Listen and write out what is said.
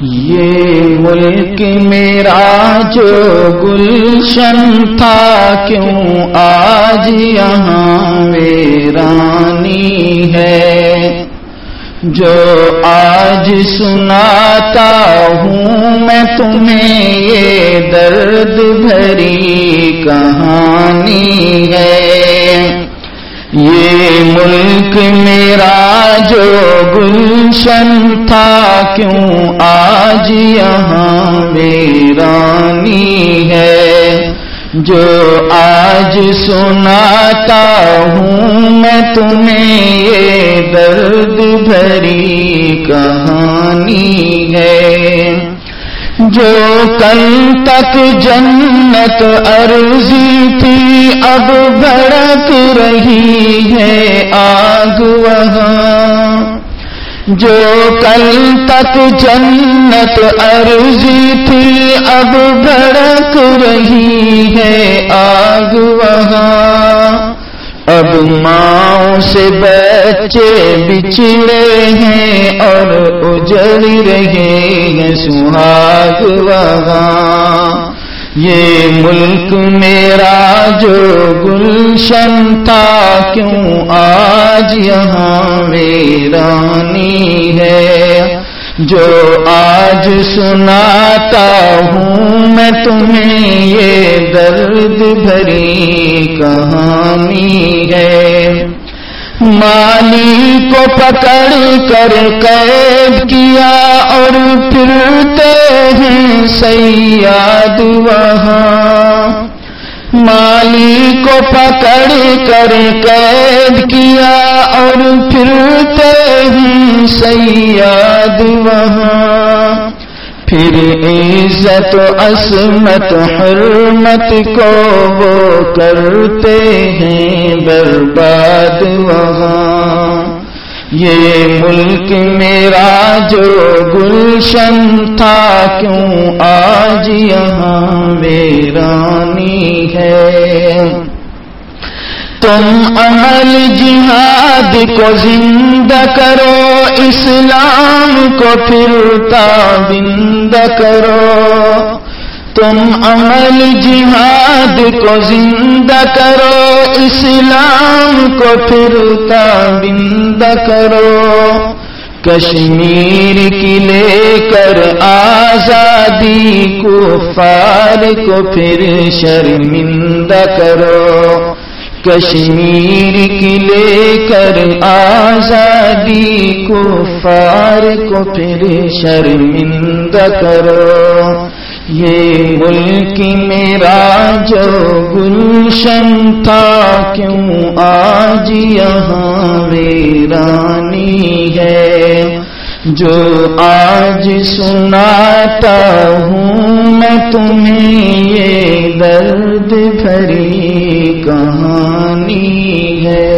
یہ ملک میرا جو گلشن تھا، کیوں آج یہاں ویرانی ہے؟ جو آج سناتا ہوں میں تمہیں یہ درد بھری کہانی ہے۔ یہ ملک میرا جو گلشن تھا، کیوں آج یہاں ویرانی ہے؟ جو آج سناتا ہوں میں تمہیں یہ درد بھری کہانی ہے۔ جو کل تک جنت ارضی تھی، اب بھڑک رہی ہے آگ وہاں، جو کل تک جنت ارضی تھی، اب بھڑک رہی ہے آگ وہاں۔ اب ماں سے بچے بچڑے ہیں اور اجڑ رہے ہیں سہاگ وہاں۔ یہ ملک میرا جو گلشن تھا، کیوں آج یہاں ویرانی ہے۔ جو آج سناتا ہوں میں تمہیں یہ درد بھری کہانی ہے۔ مالی کو پکڑ کر قید کیا اور پھرتے ہیں سیاد وہاں۔ مالی کو پکڑ کر قید کیا اور پھرتے ہیں سیاد وہاں۔ پھر عزت و عصمت حرمت کو وہ کرتے ہیں برباد وہاں۔ یہ ملک میرا جو گلشن تھا، کیوں آج یہاں ہے۔ تم عمل جہاد کو زندہ کرو، اسلام کو پھرتا بند کرو۔ تم عمل جہاد کو زندہ کرو، اسلام کو پھرتا بند کرو۔ کشمیر کی لے کر آزادی کو فار کو پھر شرمندہ کرو۔ کشمیر کی لے کر آزادی کو فار کو پھر شرمندہ کرو۔ یہ ملک میرا جو گلشن تھا، کیوں آج یہاں ویرانی ہے جو آج سناتا ہوں میں تمہیں یہ درد بھری کہانی ہے۔